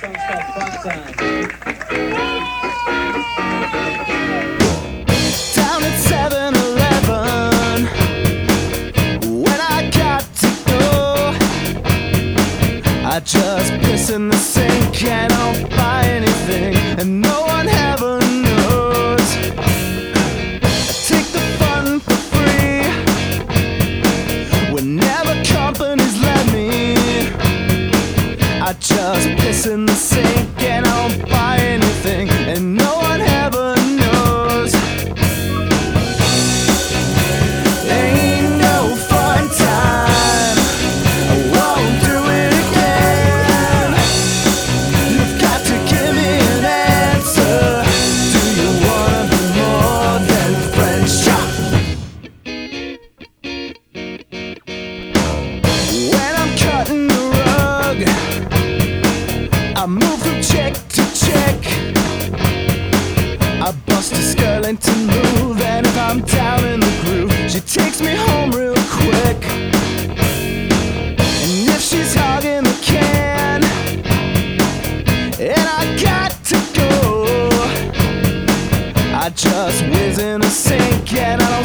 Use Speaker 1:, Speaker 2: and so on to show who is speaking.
Speaker 1: Song's called Fun Time.
Speaker 2: down at 7 Eleven. When I got to go, I just piss in the sink and don't buy anything, and no I just piss in the sink and I don't buy anything, and no I move from check to check. I bust a skeleton move, and if I'm down in the groove, she takes me home real quick. And if she's hogging the can, and I got to go, I just whiz in the sink and I